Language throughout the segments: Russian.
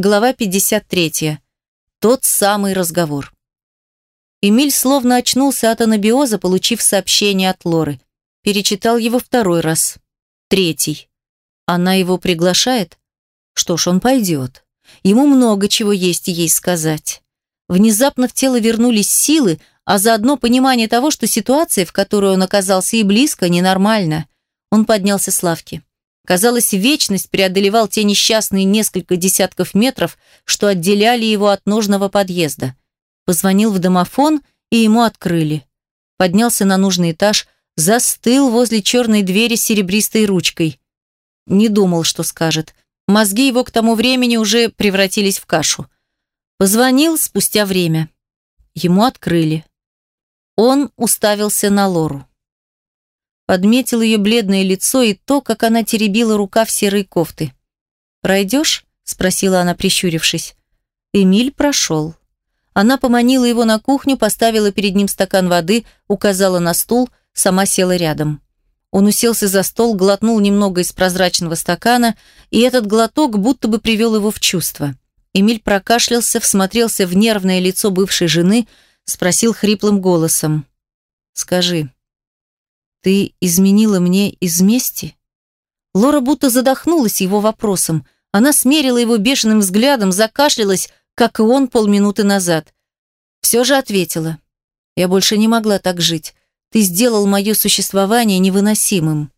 Глава 53. Тот самый разговор. Эмиль словно очнулся от анабиоза, получив сообщение от Лоры. Перечитал его второй раз. Третий. Она его приглашает? Что ж, он пойдет. Ему много чего есть ей сказать. Внезапно в тело вернулись силы, а заодно понимание того, что ситуация, в которой он оказался и близко, ненормальна. Он поднялся с лавки. Казалось, вечность преодолевал те несчастные несколько десятков метров, что отделяли его от нужного подъезда. Позвонил в домофон, и ему открыли. Поднялся на нужный этаж, застыл возле черной двери с серебристой ручкой. Не думал, что скажет. Мозги его к тому времени уже превратились в кашу. Позвонил спустя время. Ему открыли. Он уставился на Лору подметил ее бледное лицо и то, как она теребила рукав серой кофты. «Пройдешь?» – спросила она, прищурившись. Эмиль прошел. Она поманила его на кухню, поставила перед ним стакан воды, указала на стул, сама села рядом. Он уселся за стол, глотнул немного из прозрачного стакана, и этот глоток будто бы привел его в чувство. Эмиль прокашлялся, всмотрелся в нервное лицо бывшей жены, спросил хриплым голосом. «Скажи, «Ты изменила мне из мести?» Лора будто задохнулась его вопросом. Она смерила его бешеным взглядом, закашлялась, как и он полминуты назад. Все же ответила. «Я больше не могла так жить. Ты сделал мое существование невыносимым».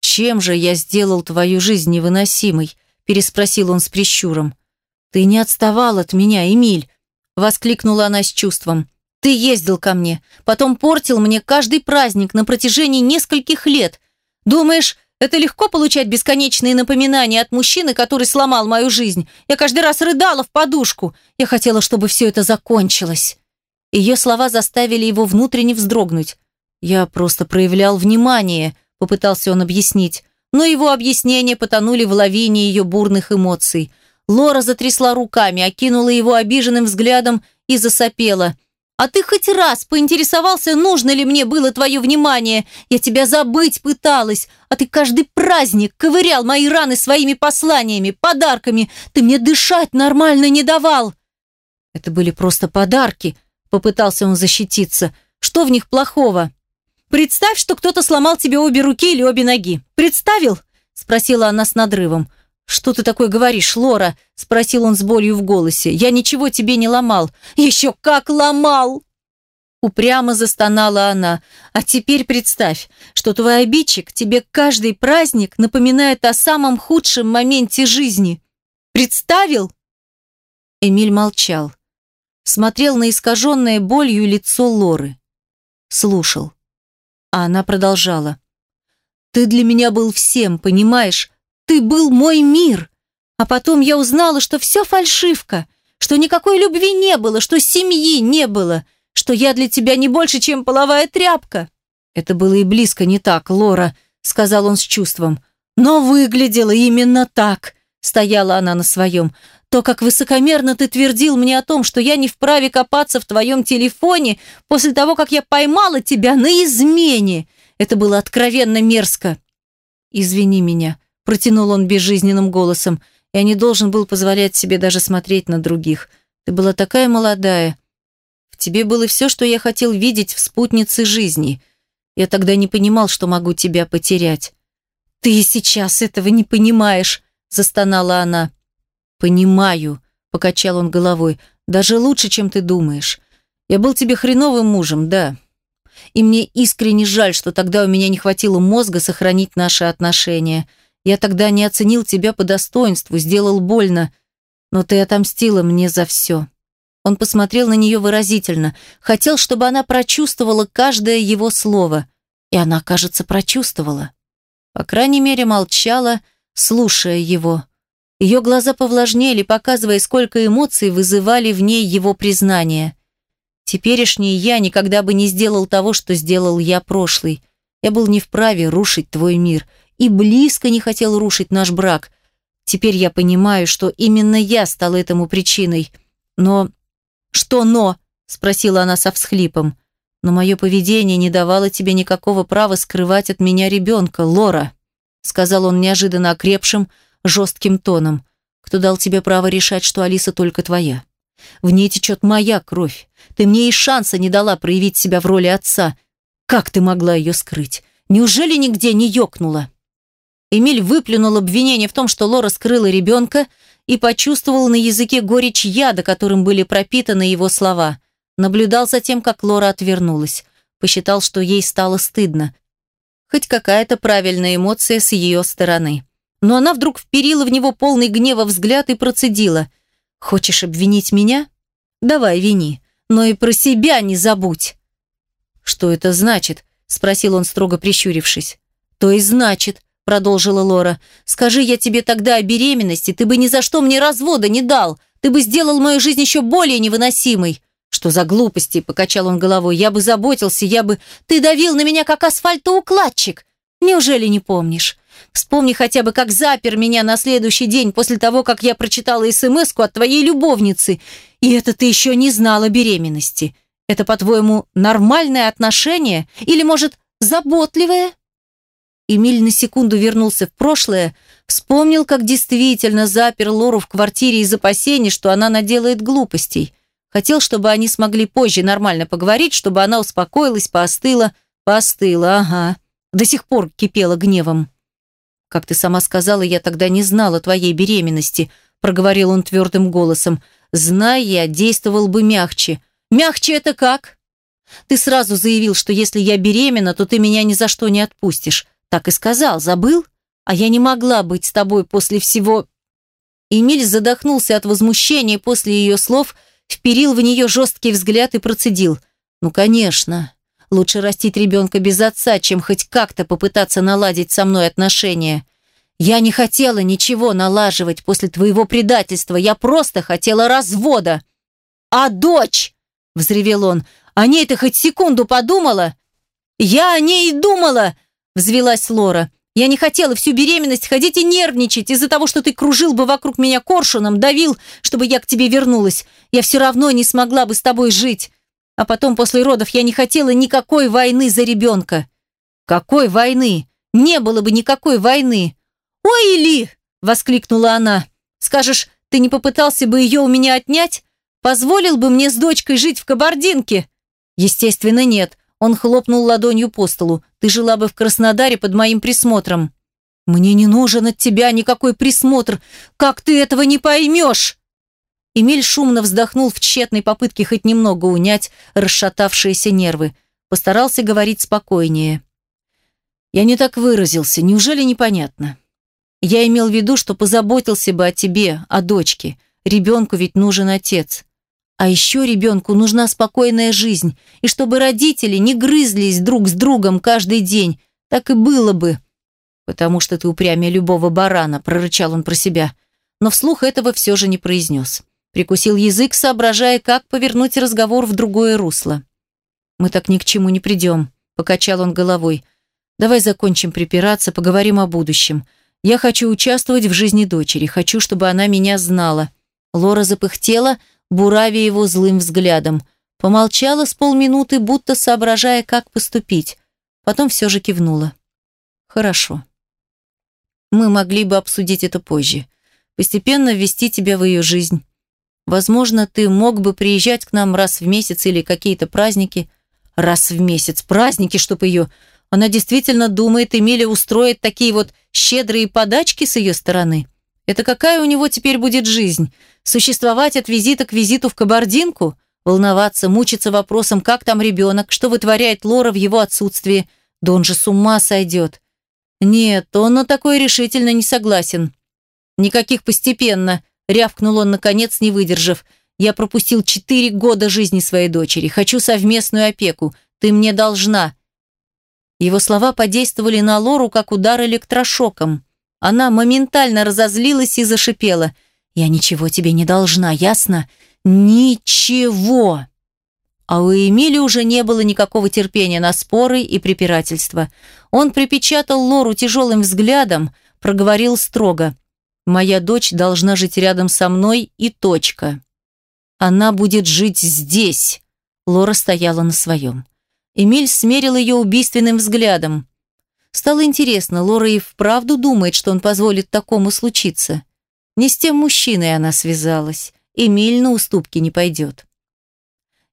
«Чем же я сделал твою жизнь невыносимой?» переспросил он с прищуром. «Ты не отставал от меня, Эмиль!» воскликнула она с чувством. Ты ездил ко мне, потом портил мне каждый праздник на протяжении нескольких лет. Думаешь, это легко получать бесконечные напоминания от мужчины, который сломал мою жизнь? Я каждый раз рыдала в подушку. Я хотела, чтобы все это закончилось. Ее слова заставили его внутренне вздрогнуть. Я просто проявлял внимание, попытался он объяснить. Но его объяснения потонули в лавине ее бурных эмоций. Лора затрясла руками, окинула его обиженным взглядом и засопела – а ты хоть раз поинтересовался, нужно ли мне было твое внимание? Я тебя забыть пыталась, а ты каждый праздник ковырял мои раны своими посланиями, подарками. Ты мне дышать нормально не давал. Это были просто подарки, попытался он защититься. Что в них плохого? Представь, что кто-то сломал тебе обе руки или обе ноги. Представил? Спросила она с надрывом. «Что ты такое говоришь, Лора?» – спросил он с болью в голосе. «Я ничего тебе не ломал». «Еще как ломал!» Упрямо застонала она. «А теперь представь, что твой обидчик тебе каждый праздник напоминает о самом худшем моменте жизни. Представил?» Эмиль молчал. Смотрел на искаженное болью лицо Лоры. Слушал. А она продолжала. «Ты для меня был всем, понимаешь? Ты был мой мир. А потом я узнала, что все фальшивка, что никакой любви не было, что семьи не было, что я для тебя не больше, чем половая тряпка. Это было и близко не так, Лора, сказал он с чувством. Но выглядело именно так. Стояла она на своем. То, как высокомерно ты твердил мне о том, что я не вправе копаться в твоем телефоне после того, как я поймала тебя на измене. Это было откровенно мерзко. Извини меня, Протянул он безжизненным голосом. Я не должен был позволять себе даже смотреть на других. Ты была такая молодая. В тебе было все, что я хотел видеть в спутнице жизни. Я тогда не понимал, что могу тебя потерять. Ты сейчас этого не понимаешь, застонала она. Понимаю, покачал он головой. Даже лучше, чем ты думаешь. Я был тебе хреновым мужем, да. И мне искренне жаль, что тогда у меня не хватило мозга сохранить наши отношения. Я тогда не оценил тебя по достоинству, сделал больно, но ты отомстила мне за все». Он посмотрел на нее выразительно, хотел, чтобы она прочувствовала каждое его слово. И она, кажется, прочувствовала. По крайней мере, молчала, слушая его. Ее глаза повлажнели, показывая, сколько эмоций вызывали в ней его признание. Теперешний я никогда бы не сделал того, что сделал я прошлый. Я был не вправе рушить твой мир и близко не хотел рушить наш брак. Теперь я понимаю, что именно я стала этому причиной. Но... Что «но»? Спросила она со всхлипом. Но мое поведение не давало тебе никакого права скрывать от меня ребенка, Лора. Сказал он неожиданно окрепшим, жестким тоном. кто дал тебе право решать, что Алиса только твоя. В ней течет моя кровь. Ты мне и шанса не дала проявить себя в роли отца. Как ты могла ее скрыть? Неужели нигде не ёкнула?» Эмиль выплюнул обвинение в том, что Лора скрыла ребенка, и почувствовал на языке горечь яда, которым были пропитаны его слова. Наблюдал за тем, как Лора отвернулась. Посчитал, что ей стало стыдно. Хоть какая-то правильная эмоция с ее стороны. Но она вдруг вперила в него полный гнева взгляд и процедила. «Хочешь обвинить меня? Давай, вини. Но и про себя не забудь». «Что это значит?» – спросил он, строго прищурившись. «То и значит», – продолжила Лора. «Скажи я тебе тогда о беременности, ты бы ни за что мне развода не дал. Ты бы сделал мою жизнь еще более невыносимой». «Что за глупости?» – покачал он головой. «Я бы заботился, я бы...» «Ты давил на меня, как асфальтоукладчик! Неужели не помнишь? Вспомни хотя бы, как запер меня на следующий день после того, как я прочитала смс от твоей любовницы. И это ты еще не знала беременности. Это, по-твоему, нормальное отношение? Или, может, заботливое?» Эмиль на секунду вернулся в прошлое, вспомнил, как действительно запер Лору в квартире из опасений, что она наделает глупостей. Хотел, чтобы они смогли позже нормально поговорить, чтобы она успокоилась, поостыла. Поостыла, ага. До сих пор кипела гневом. «Как ты сама сказала, я тогда не знала твоей беременности», проговорил он твердым голосом. «Зная я, действовал бы мягче». «Мягче это как?» «Ты сразу заявил, что если я беременна, то ты меня ни за что не отпустишь. Так и сказал, забыл? А я не могла быть с тобой после всего...» Эмиль задохнулся от возмущения после ее слов, вперил в нее жесткий взгляд и процедил. «Ну, конечно. Лучше растить ребенка без отца, чем хоть как-то попытаться наладить со мной отношения. Я не хотела ничего налаживать после твоего предательства. Я просто хотела развода». «А дочь?» – взревел он. «О ней ты хоть секунду подумала?» «Я о ней и думала!» Взвелась Лора. Я не хотела всю беременность ходить и нервничать из-за того, что ты кружил бы вокруг меня коршуном, давил, чтобы я к тебе вернулась. Я все равно не смогла бы с тобой жить. А потом, после родов, я не хотела никакой войны за ребенка. Какой войны? Не было бы никакой войны. «Ой, Или!» – воскликнула она. «Скажешь, ты не попытался бы ее у меня отнять? Позволил бы мне с дочкой жить в Кабардинке?» «Естественно, нет. Он хлопнул ладонью по столу. «Ты жила бы в Краснодаре под моим присмотром». «Мне не нужен от тебя никакой присмотр. Как ты этого не поймешь?» Эмиль шумно вздохнул в тщетной попытке хоть немного унять расшатавшиеся нервы. Постарался говорить спокойнее. «Я не так выразился. Неужели непонятно? Я имел в виду, что позаботился бы о тебе, о дочке. Ребенку ведь нужен отец. А еще ребенку нужна спокойная жизнь, и чтобы родители не грызлись друг с другом каждый день. Так и было бы. «Потому что ты упрямее любого барана», – прорычал он про себя. Но вслух этого все же не произнес. Прикусил язык, соображая, как повернуть разговор в другое русло. «Мы так ни к чему не придем», – покачал он головой. «Давай закончим припираться, поговорим о будущем. Я хочу участвовать в жизни дочери, хочу, чтобы она меня знала». Лора запыхтела – буравя его злым взглядом. Помолчала с полминуты, будто соображая, как поступить. Потом все же кивнула. «Хорошо. Мы могли бы обсудить это позже. Постепенно ввести тебя в ее жизнь. Возможно, ты мог бы приезжать к нам раз в месяц или какие-то праздники. Раз в месяц. Праздники, чтоб ее... Она действительно думает, Эмилия устроит такие вот щедрые подачки с ее стороны. Это какая у него теперь будет жизнь? Существовать от визита к визиту в Кабардинку? Волноваться, мучиться вопросом, как там ребенок, что вытворяет Лора в его отсутствии? Да он же с ума сойдет. Нет, он на такое решительно не согласен. Никаких постепенно, рявкнул он, наконец, не выдержав. Я пропустил четыре года жизни своей дочери. Хочу совместную опеку. Ты мне должна. Его слова подействовали на Лору, как удар электрошоком. Она моментально разозлилась и зашипела. «Я ничего тебе не должна, ясно? Ничего!» А у Эмили уже не было никакого терпения на споры и препирательства. Он припечатал Лору тяжелым взглядом, проговорил строго. «Моя дочь должна жить рядом со мной и точка. Она будет жить здесь!» Лора стояла на своем. Эмиль смерил ее убийственным взглядом. Стало интересно, Лора и вправду думает, что он позволит такому случиться. Не с тем мужчиной она связалась. Эмиль на уступки не пойдет.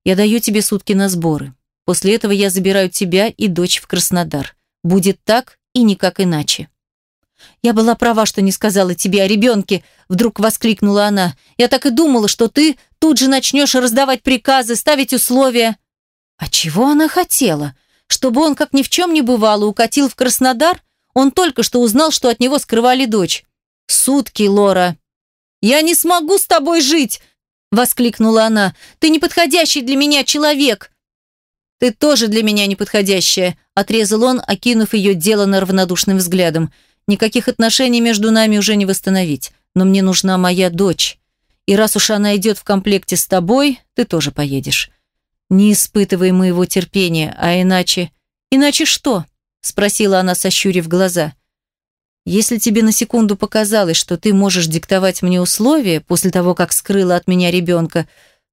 Я даю тебе сутки на сборы. После этого я забираю тебя и дочь в Краснодар. Будет так и никак иначе. «Я была права, что не сказала тебе о ребенке», — вдруг воскликнула она. «Я так и думала, что ты тут же начнешь раздавать приказы, ставить условия». А чего она хотела? Чтобы он, как ни в чем не бывало, укатил в Краснодар? Он только что узнал, что от него скрывали дочь. «Сутки, Лора!» «Я не смогу с тобой жить!» — воскликнула она. «Ты неподходящий для меня человек!» «Ты тоже для меня неподходящая», — отрезал он, окинув ее делано равнодушным взглядом. Никаких отношений между нами уже не восстановить. Но мне нужна моя дочь. И раз уж она идет в комплекте с тобой, ты тоже поедешь. Не испытывай моего терпения, а иначе... Иначе что? Спросила она, сощурив глаза. Если тебе на секунду показалось, что ты можешь диктовать мне условия после того, как скрыла от меня ребенка,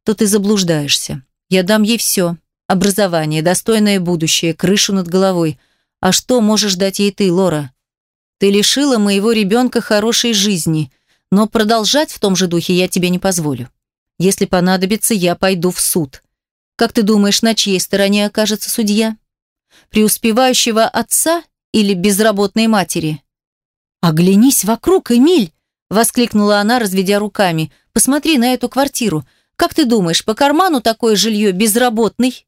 то ты заблуждаешься. Я дам ей все. Образование, достойное будущее, крышу над головой. А что можешь дать ей ты, Лора? Ты лишила моего ребенка хорошей жизни, но продолжать в том же духе я тебе не позволю. Если понадобится, я пойду в суд. Как ты думаешь, на чьей стороне окажется судья? Преуспевающего отца или безработной матери? «Оглянись вокруг, Эмиль!» – воскликнула она, разведя руками. «Посмотри на эту квартиру. Как ты думаешь, по карману такое жилье безработный?»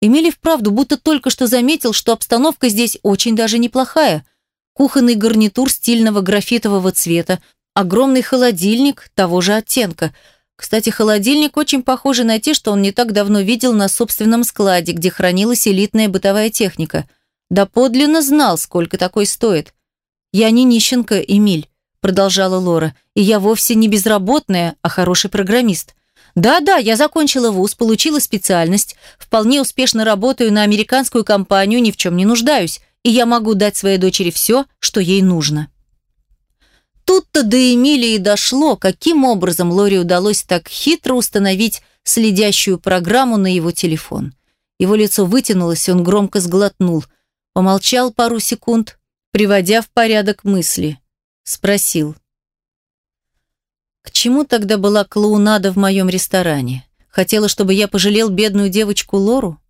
Эмиль вправду будто только что заметил, что обстановка здесь очень даже неплохая – кухонный гарнитур стильного графитового цвета, огромный холодильник того же оттенка. Кстати, холодильник очень похожий на те, что он не так давно видел на собственном складе, где хранилась элитная бытовая техника. Да подлинно знал, сколько такой стоит. «Я не нищенка, Эмиль», – продолжала Лора, – «и я вовсе не безработная, а хороший программист». Да-да, я закончила вуз, получила специальность, вполне успешно работаю на американскую компанию, ни в чем не нуждаюсь и я могу дать своей дочери все, что ей нужно. Тут-то до Эмилии дошло, каким образом Лори удалось так хитро установить следящую программу на его телефон. Его лицо вытянулось, он громко сглотнул. Помолчал пару секунд, приводя в порядок мысли. Спросил. «К чему тогда была клоунада в моем ресторане? Хотела, чтобы я пожалел бедную девочку Лору?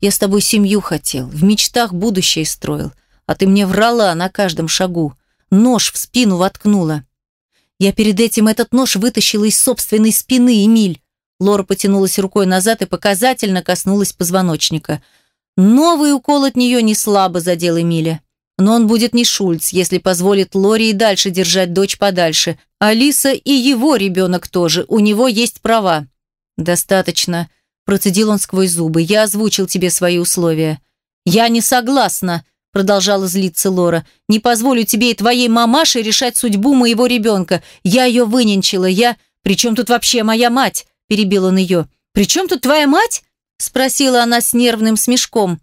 Я с тобой семью хотел, в мечтах будущее строил, а ты мне врала на каждом шагу, нож в спину воткнула. Я перед этим этот нож вытащила из собственной спины, Эмиль. Лора потянулась рукой назад и показательно коснулась позвоночника. Новый укол от нее не слабо задел Эмиля. Но он будет не Шульц, если позволит Лоре и дальше держать дочь подальше. Алиса и его ребенок тоже, у него есть права. «Достаточно», Процедил он сквозь зубы. «Я озвучил тебе свои условия». «Я не согласна», продолжала злиться Лора. «Не позволю тебе и твоей мамаше решать судьбу моего ребенка. Я ее выненчила, я... При чем тут вообще моя мать?» перебил он ее. «При чем тут твоя мать?» спросила она с нервным смешком.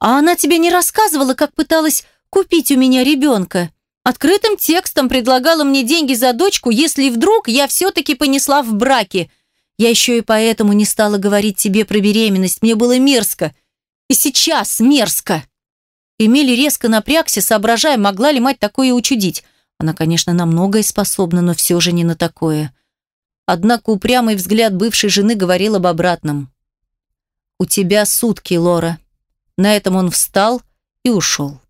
«А она тебе не рассказывала, как пыталась купить у меня ребенка?» Открытым текстом предлагала мне деньги за дочку, если вдруг я все-таки понесла в браке – я еще и поэтому не стала говорить тебе про беременность. Мне было мерзко. И сейчас мерзко. Эмили резко напрягся, соображая, могла ли мать такое учудить. Она, конечно, на многое способна, но все же не на такое. Однако упрямый взгляд бывшей жены говорил об обратном. «У тебя сутки, Лора». На этом он встал и ушел.